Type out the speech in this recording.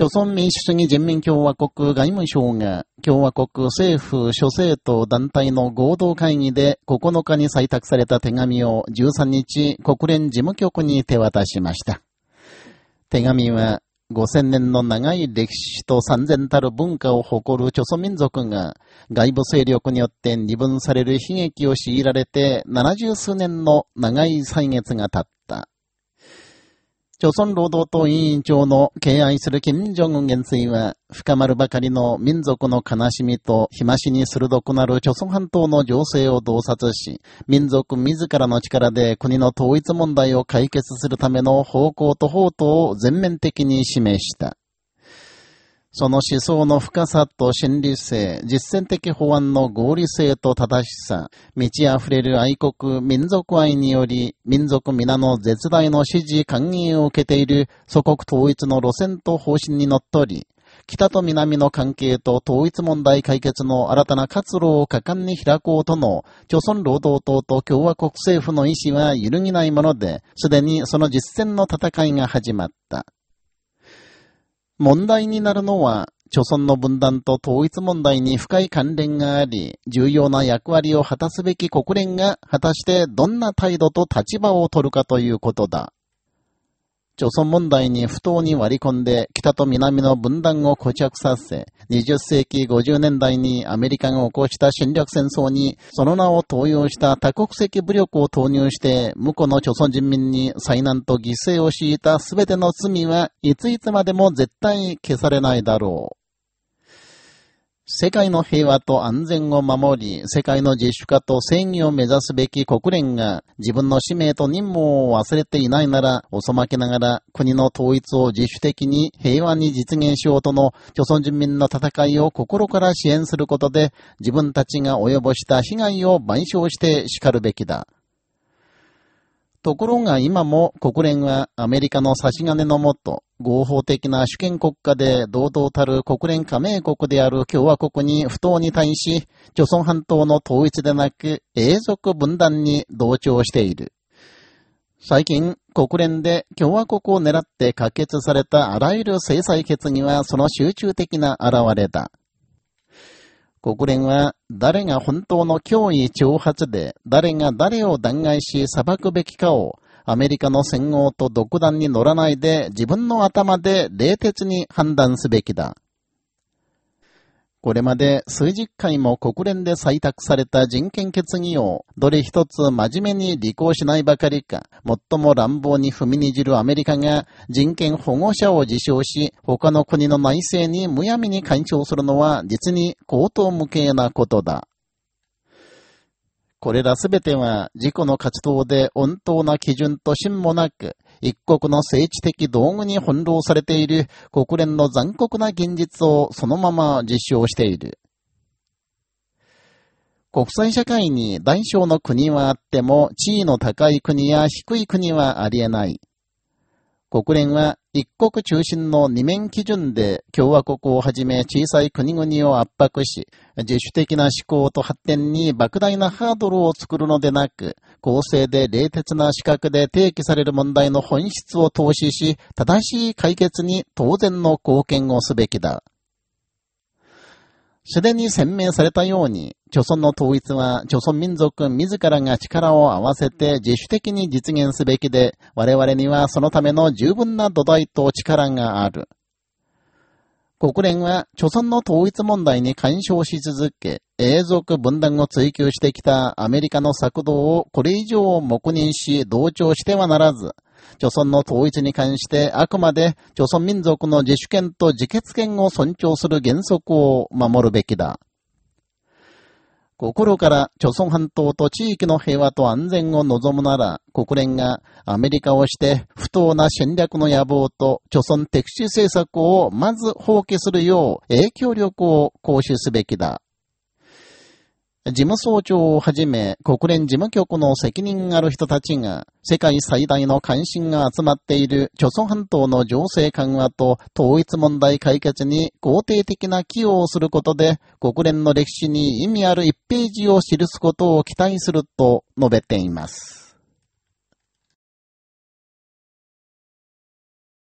朝鮮民主主義人民共和国外務省が共和国政府諸政党団体の合同会議で9日に採択された手紙を13日国連事務局に手渡しました。手紙は5000年の長い歴史と三千たる文化を誇る朝鮮民族が外部勢力によって二分される悲劇を強いられて70数年の長い歳月が経った。朝鮮労働党委員長の敬愛する金正恩元帥は、深まるばかりの民族の悲しみと日増しに鋭くなる朝鮮半島の情勢を洞察し、民族自らの力で国の統一問題を解決するための方向と法とを全面的に示した。その思想の深さと真理性、実践的法案の合理性と正しさ、満ち溢れる愛国、民族愛により、民族皆の絶大の支持、歓迎を受けている祖国統一の路線と方針にのっとり、北と南の関係と統一問題解決の新たな活路を果敢に開こうとの、朝鮮労働党と共和国政府の意思は揺るぎないもので、すでにその実践の戦いが始まった。問題になるのは、著村の分断と統一問題に深い関連があり、重要な役割を果たすべき国連が果たしてどんな態度と立場を取るかということだ。朝鮮問題に不当に割り込んで北と南の分断を固着させ、20世紀50年代にアメリカが起こした侵略戦争にその名を投用した多国籍武力を投入して向こうの朝鮮人民に災難と犠牲を強いた全ての罪はいついつまでも絶対消されないだろう。世界の平和と安全を守り、世界の自主化と正義を目指すべき国連が自分の使命と任務を忘れていないなら、遅まきながら国の統一を自主的に平和に実現しようとの、朝鮮人民の戦いを心から支援することで、自分たちが及ぼした被害を賠償して叱るべきだ。ところが今も国連はアメリカの差し金のもと、合法的な主権国家で堂々たる国連加盟国である共和国に不当に対し、朝鮮半島の統一でなく永続分断に同調している。最近、国連で共和国を狙って可決されたあらゆる制裁決議はその集中的な現れだ。国連は誰が本当の脅威挑発で誰が誰を弾劾し裁くべきかをアメリカの戦後と独断に乗らないで自分の頭で冷徹に判断すべきだ。これまで数十回も国連で採択された人権決議をどれ一つ真面目に履行しないばかりか、最も乱暴に踏みにじるアメリカが人権保護者を自称し、他の国の内政にむやみに干渉するのは実に高等無形なことだ。これらすべては自己の活動で温当な基準と真もなく、一国の政治的道具に翻弄されている国連の残酷な現実をそのまま実証している。国際社会に大小の国はあっても地位の高い国や低い国はありえない。国連は一国中心の二面基準で共和国をはじめ小さい国々を圧迫し、自主的な思考と発展に莫大なハードルを作るのでなく、公正で冷徹な資格で提起される問題の本質を投資し、正しい解決に当然の貢献をすべきだ。すでに鮮明されたように、朝鮮の統一は、朝鮮民族自らが力を合わせて自主的に実現すべきで、我々にはそのための十分な土台と力がある。国連は、著存の統一問題に干渉し続け、永続分断を追求してきたアメリカの策動をこれ以上黙認し同調してはならず、著存の統一に関してあくまで著存民族の自主権と自決権を尊重する原則を守るべきだ。心から朝鮮半島と地域の平和と安全を望むなら、国連がアメリカをして不当な戦略の野望と朝鮮敵視政策をまず放棄するよう影響力を行使すべきだ。事務総長をはじめ国連事務局の責任ある人たちが世界最大の関心が集まっている朝鮮半島の情勢緩和と統一問題解決に肯定的な寄与をすることで国連の歴史に意味ある1ページを記すことを期待すると述べています。